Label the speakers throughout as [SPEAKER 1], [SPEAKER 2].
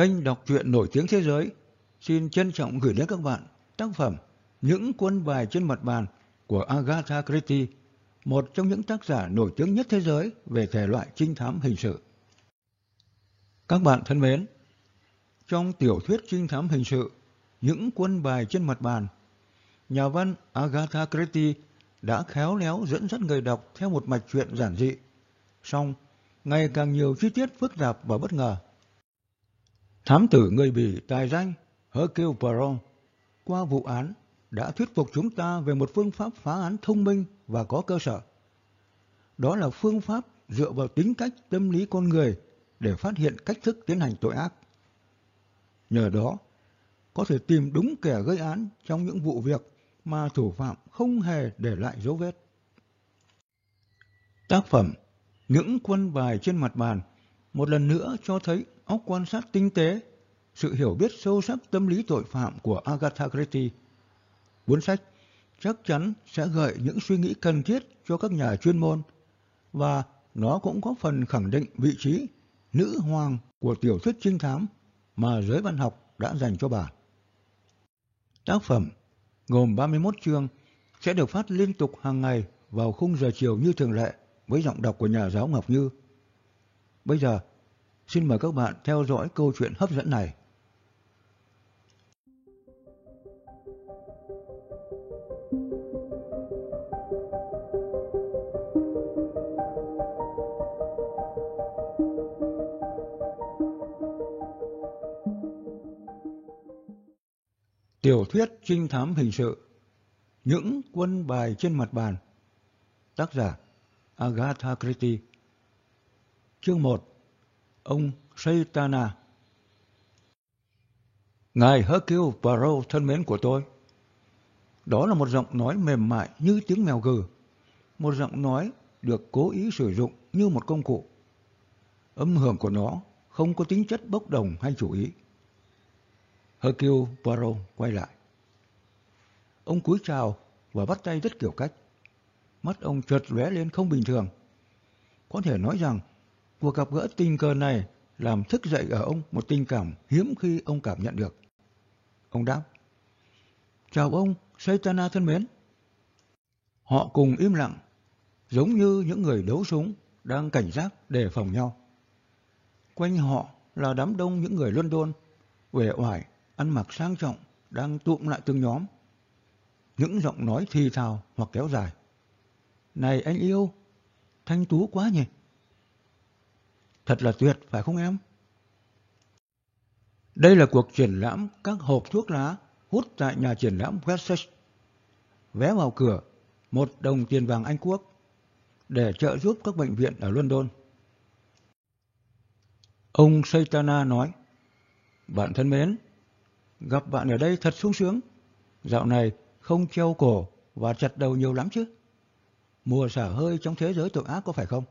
[SPEAKER 1] Kênh đọc truyện nổi tiếng thế giới xin trân trọng gửi đến các bạn tác phẩm Những quân bài trên mặt bàn của Agatha Christie, một trong những tác giả nổi tiếng nhất thế giới về thể loại trinh thám hình sự. Các bạn thân mến, trong tiểu thuyết trinh thám hình sự Những quân bài trên mặt bàn, nhà văn Agatha Christie đã khéo léo dẫn dắt người đọc theo một mạch truyện giản dị, song ngày càng nhiều chi tiết phức tạp và bất ngờ. Thám tử người Bỉ tài danh Hercule Poirot qua vụ án đã thuyết phục chúng ta về một phương pháp phá án thông minh và có cơ sở. Đó là phương pháp dựa vào tính cách tâm lý con người để phát hiện cách thức tiến hành tội ác. Nhờ đó, có thể tìm đúng kẻ gây án trong những vụ việc mà thủ phạm không hề để lại dấu vết. Tác phẩm Những quân bài trên mặt bàn một lần nữa cho thấy óc quan sát tinh tế, sự hiểu biết sâu sắc tâm lý tội phạm của Agatha Christie. Cuốn sách chắc chắn sẽ gợi những suy nghĩ cần thiết cho các nhà chuyên môn và nó cũng có phần khẳng định vị trí nữ hoàng của tiểu thuyết trinh thám mà giới văn học đã dành cho bà. Tác phẩm gồm 31 chương sẽ được phát liên tục hàng ngày vào khung giờ chiều như thường lệ với giọng đọc của nhà giáo Ngọc Như. Bây giờ, xin mời các bạn theo dõi câu chuyện hấp dẫn này. Tiểu thuyết trinh thám hình sự, Những quân bài trên mặt bàn, Tác giả Agatha Christie Chương 1 Ông Saitana Ngài Hercule Poirot thân mến của tôi, Đó là một giọng nói mềm mại như tiếng mèo gừ, Một giọng nói được cố ý sử dụng như một công cụ Âm hưởng của nó không có tính chất bốc đồng hay chủ ý Hercule Poirot quay lại. Ông cúi chào và bắt tay rất kiểu cách. Mắt ông chợt lóe lên không bình thường. Có thể nói rằng cuộc gặp gỡ tình cờ này làm thức dậy ở ông một tình cảm hiếm khi ông cảm nhận được. Ông đáp. Chào ông, Saitana thân mến. Họ cùng im lặng, giống như những người đấu súng đang cảnh giác đề phòng nhau. Quanh họ là đám đông những người London, uể oải ăn mặc sang trọng, đang tụm lại từng nhóm. Những giọng nói thì thào hoặc kéo dài. Này anh yêu, thanh tú quá nhỉ? Thật là tuyệt, phải không em? Đây là cuộc triển lãm các hộp thuốc lá hút tại nhà triển lãm Wessex. Vé vào cửa, một đồng tiền vàng Anh Quốc, để trợ giúp các bệnh viện ở London. Ông Saitana nói, Bạn thân mến, Gặp bạn ở đây thật sung sướng. Dạo này không treo cổ và chặt đầu nhiều lắm chứ. Mùa xả hơi trong thế giới tội ác có phải không?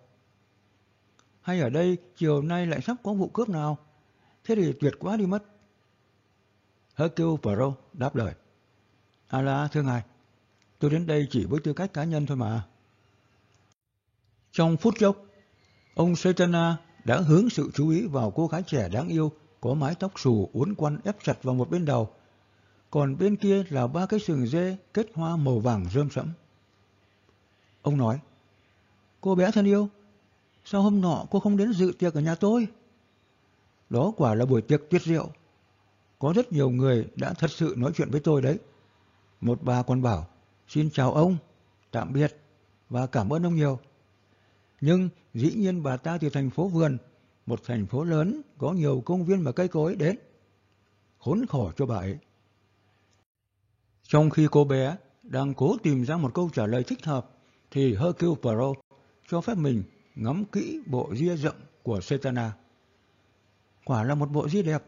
[SPEAKER 1] Hay ở đây chiều nay lại sắp có vụ cướp nào? Thế thì tuyệt quá đi mất. Hercule Poirot đáp lời. À là thưa ngài, tôi đến đây chỉ với tư cách cá nhân thôi mà. Trong phút chốc, ông Saitana đã hướng sự chú ý vào cô gái trẻ đáng yêu có mái tóc xù uốn quăn ép chặt vào một bên đầu, còn bên kia là ba cái sừng dê kết hoa màu vàng rơm sẫm. Ông nói, cô bé thân yêu, sao hôm nọ cô không đến dự tiệc ở nhà tôi? Đó quả là buổi tiệc tuyết rượu. Có rất nhiều người đã thật sự nói chuyện với tôi đấy. Một bà còn bảo, xin chào ông, tạm biệt và cảm ơn ông nhiều. Nhưng dĩ nhiên bà ta từ thành phố vườn một thành phố lớn có nhiều công viên và cây cối đến. Khốn khổ cho bà ấy. Trong khi cô bé đang cố tìm ra một câu trả lời thích hợp, thì Hercule Poirot cho phép mình ngắm kỹ bộ ria rộng của Setana. Quả là một bộ ria đẹp.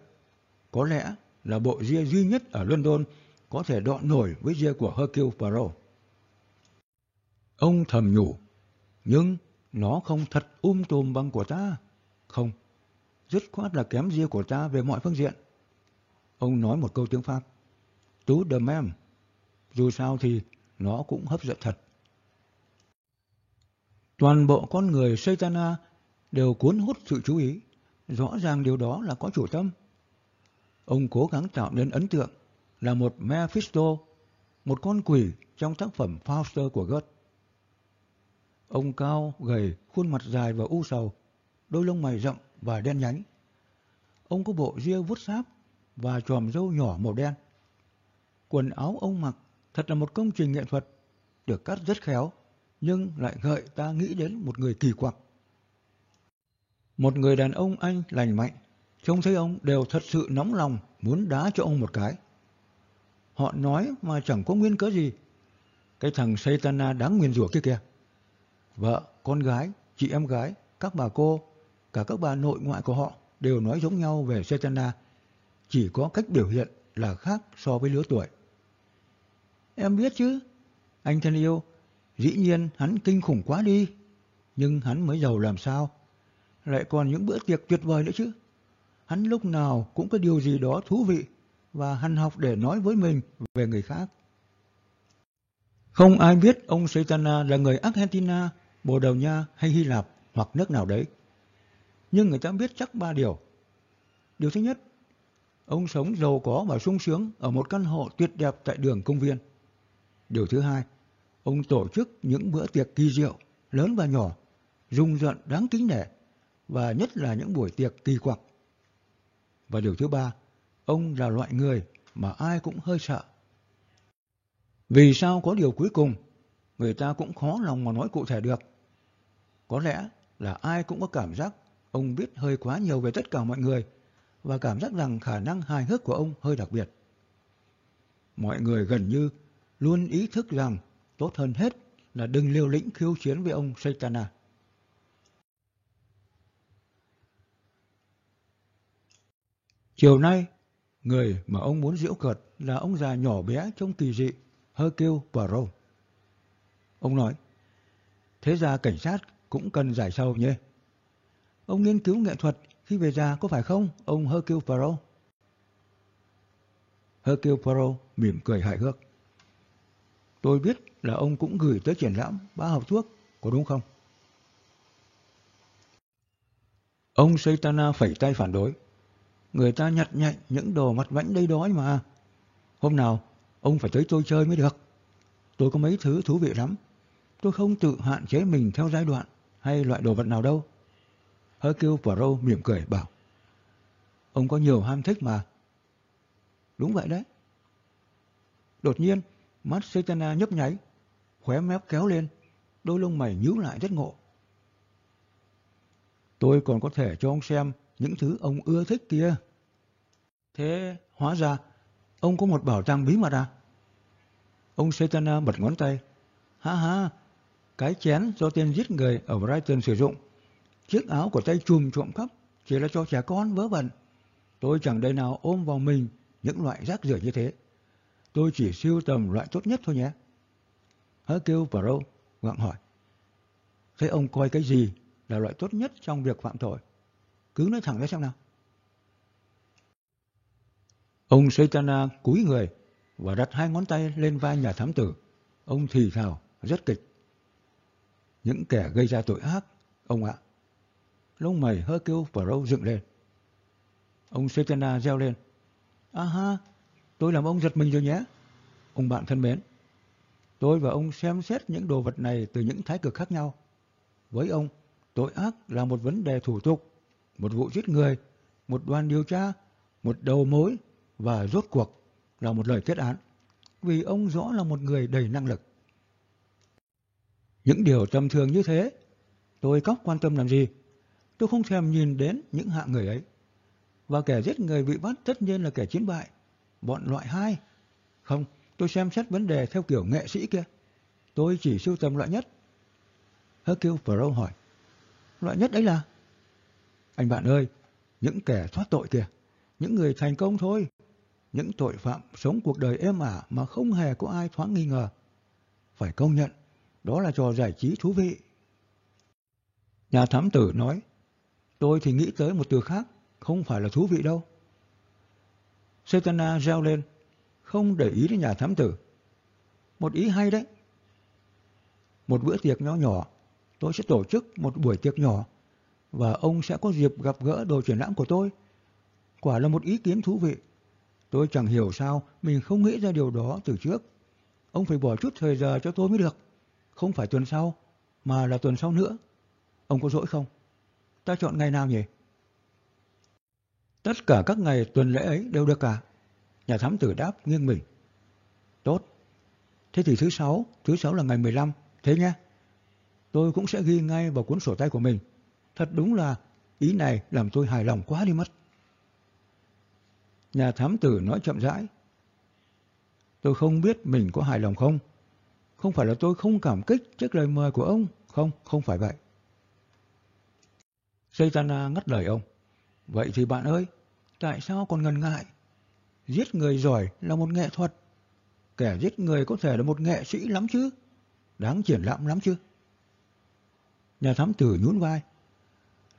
[SPEAKER 1] Có lẽ là bộ ria duy nhất ở London có thể đọ nổi với ria của Hercule Poirot. Ông thầm nhủ, nhưng nó không thật um tùm bằng của ta. Không, dứt khoát là kém ria của ta về mọi phương diện. Ông nói một câu tiếng Pháp. Tú de même. Dù sao thì nó cũng hấp dẫn thật. Toàn bộ con người Saitana đều cuốn hút sự chú ý. Rõ ràng điều đó là có chủ tâm. Ông cố gắng tạo nên ấn tượng là một Mephisto, một con quỷ trong tác phẩm Fauster của Goethe. Ông cao, gầy, khuôn mặt dài và u sầu, đôi lông mày rậm và đen nhánh. Ông có bộ ria vuốt sáp và tròm râu nhỏ màu đen. Quần áo ông mặc thật là một công trình nghệ thuật, được cắt rất khéo, nhưng lại gợi ta nghĩ đến một người kỳ quặc. Một người đàn ông anh lành mạnh, trông thấy ông đều thật sự nóng lòng muốn đá cho ông một cái. Họ nói mà chẳng có nguyên cớ gì. Cái thằng Saitana đáng nguyên rủa kia kìa. Vợ, con gái, chị em gái, các bà cô, cả các bà nội ngoại của họ đều nói giống nhau về Saitana. Chỉ có cách biểu hiện là khác so với lứa tuổi. Em biết chứ. Anh thân yêu, dĩ nhiên hắn kinh khủng quá đi. Nhưng hắn mới giàu làm sao? Lại còn những bữa tiệc tuyệt vời nữa chứ. Hắn lúc nào cũng có điều gì đó thú vị và hắn học để nói với mình về người khác. Không ai biết ông Saitana là người Argentina, Bồ Đào Nha hay Hy Lạp hoặc nước nào đấy. Nhưng người ta biết chắc ba điều. Điều thứ nhất, ông sống giàu có và sung sướng ở một căn hộ tuyệt đẹp tại đường công viên. Điều thứ hai, ông tổ chức những bữa tiệc kỳ diệu, lớn và nhỏ, rung rợn đáng kính nể, và nhất là những buổi tiệc kỳ quặc. Và điều thứ ba, ông là loại người mà ai cũng hơi sợ. Vì sao có điều cuối cùng, người ta cũng khó lòng mà nói cụ thể được. Có lẽ là ai cũng có cảm giác ông biết hơi quá nhiều về tất cả mọi người và cảm giác rằng khả năng hài hước của ông hơi đặc biệt. Mọi người gần như luôn ý thức rằng tốt hơn hết là đừng liều lĩnh khiêu chiến với ông Saitana. Chiều nay, người mà ông muốn giễu cợt là ông già nhỏ bé trông kỳ dị, Hercule Poirot. Ông nói, thế ra cảnh sát cũng cần giải sâu nhé. Ông nghiên cứu nghệ thuật khi về già có phải không, ông Hercule Poirot? Hercule Poirot mỉm cười hài hước. Tôi biết là ông cũng gửi tới triển lãm ba hộp thuốc, có đúng không? Ông Saitana phẩy tay phản đối. Người ta nhặt nhạnh những đồ mặt vãnh đây đó mà. Hôm nào, ông phải tới tôi chơi mới được. Tôi có mấy thứ thú vị lắm. Tôi không tự hạn chế mình theo giai đoạn hay loại đồ vật nào đâu. Hercule Poirot mỉm cười bảo. Ông có nhiều ham thích mà. Đúng vậy đấy. Đột nhiên, mắt Saitana nhấp nháy, khóe mép kéo lên, đôi lông mày nhíu lại rất ngộ. Tôi còn có thể cho ông xem những thứ ông ưa thích kia. Thế hóa ra ông có một bảo tàng bí mật à? Ông Saitana bật ngón tay. Ha ha, cái chén do tên giết người ở Brighton sử dụng. Chiếc áo của tay chùm trộm cắp chỉ là cho trẻ con vớ vẩn. Tôi chẳng đây nào ôm vào mình những loại rác rưởi như thế. Tôi chỉ siêu tầm loại tốt nhất thôi nhé. Hercule Poirot gặng hỏi. Thế ông coi cái gì là loại tốt nhất trong việc phạm tội? Cứ nói thẳng ra xem nào. Ông Saitana cúi người và đặt hai ngón tay lên vai nhà thám tử. Ông thì thào, rất kịch. Những kẻ gây ra tội ác, ông ạ. Lông mày hơ kêu và râu dựng lên. Ông Saitana reo lên. À ha, tôi làm ông giật mình rồi nhé. Ông bạn thân mến, tôi và ông xem xét những đồ vật này từ những thái cực khác nhau. Với ông, tội ác là một vấn đề thủ tục một vụ giết người, một đoàn điều tra, một đầu mối và rốt cuộc là một lời kết án. Vì ông rõ là một người đầy năng lực. Những điều tầm thường như thế, tôi cóc quan tâm làm gì? Tôi không thèm nhìn đến những hạ người ấy. Và kẻ giết người bị bắt tất nhiên là kẻ chiến bại. Bọn loại hai. Không, tôi xem xét vấn đề theo kiểu nghệ sĩ kia. Tôi chỉ sưu tầm loại nhất. Hercule Pro hỏi. Loại nhất đấy là? Anh bạn ơi, những kẻ thoát tội kìa, những người thành công thôi, những tội phạm sống cuộc đời êm ả mà không hề có ai thoáng nghi ngờ. Phải công nhận, đó là trò giải trí thú vị. Nhà thám tử nói, tôi thì nghĩ tới một từ khác, không phải là thú vị đâu. Setana reo lên, không để ý đến nhà thám tử. Một ý hay đấy. Một bữa tiệc nhỏ nhỏ, tôi sẽ tổ chức một buổi tiệc nhỏ và ông sẽ có dịp gặp gỡ đồ triển lãm của tôi. Quả là một ý kiến thú vị Tôi chẳng hiểu sao mình không nghĩ ra điều đó từ trước. Ông phải bỏ chút thời giờ cho tôi mới được. Không phải tuần sau, mà là tuần sau nữa. Ông có rỗi không? Ta chọn ngày nào nhỉ? Tất cả các ngày tuần lễ ấy đều được cả. Nhà thám tử đáp nghiêng mình. Tốt. Thế thì thứ sáu, thứ sáu là ngày 15, thế nhé. Tôi cũng sẽ ghi ngay vào cuốn sổ tay của mình. Thật đúng là ý này làm tôi hài lòng quá đi mất. Nhà thám tử nói chậm rãi. Tôi không biết mình có hài lòng không. Không phải là tôi không cảm kích trước lời mời của ông. Không, không phải vậy. Saitana ngắt lời ông. Vậy thì bạn ơi, tại sao còn ngần ngại? Giết người giỏi là một nghệ thuật. Kẻ giết người có thể là một nghệ sĩ lắm chứ. Đáng triển lãm lắm chứ. Nhà thám tử nhún vai.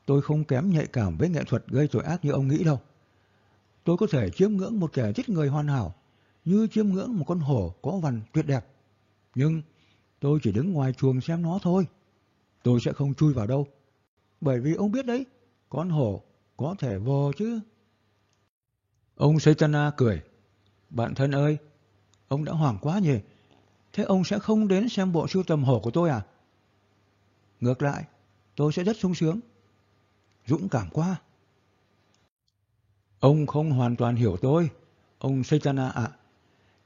[SPEAKER 1] Tôi không kém nhạy cảm với nghệ thuật gây tội ác như ông nghĩ đâu. Tôi có thể chiêm ngưỡng một kẻ giết người hoàn hảo, như chiêm ngưỡng một con hổ có vằn tuyệt đẹp. Nhưng tôi chỉ đứng ngoài chuồng xem nó thôi. Tôi sẽ không chui vào đâu. Bởi vì ông biết đấy, con hổ có thể vồ chứ. Ông Saitana cười. Bạn thân ơi, ông đã hoảng quá nhỉ? Thế ông sẽ không đến xem bộ sưu tầm hổ của tôi à? Ngược lại, tôi sẽ rất sung sướng. Dũng cảm quá. Ông không hoàn toàn hiểu tôi, ông Saitana ạ.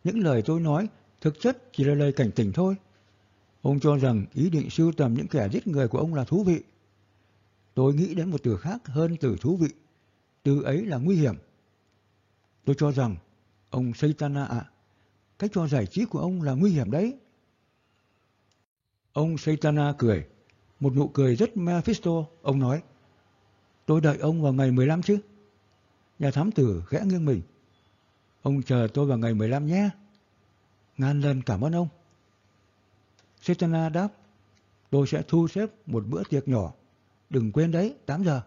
[SPEAKER 1] Những lời tôi nói thực chất chỉ là lời cảnh tỉnh thôi. Ông cho rằng ý định sưu tầm những kẻ giết người của ông là thú vị. Tôi nghĩ đến một từ khác hơn từ thú vị. Từ ấy là nguy hiểm. Tôi cho rằng, ông Saitana ạ, cách cho giải trí của ông là nguy hiểm đấy. Ông Saitana cười, một nụ cười rất Mephisto, ông nói. Tôi đợi ông vào ngày 15 chứ. Nhà thám tử khẽ nghiêng mình. Ông chờ tôi vào ngày 15 nhé. Ngàn lần cảm ơn ông. Saitana đáp, tôi sẽ thu xếp một bữa tiệc nhỏ. Đừng quên đấy, 8 giờ.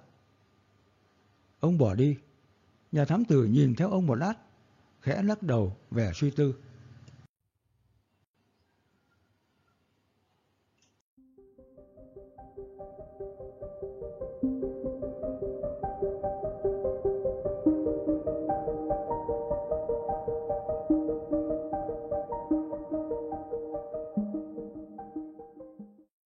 [SPEAKER 1] Ông bỏ đi. Nhà thám tử nhìn theo ông một lát, khẽ lắc đầu vẻ suy tư.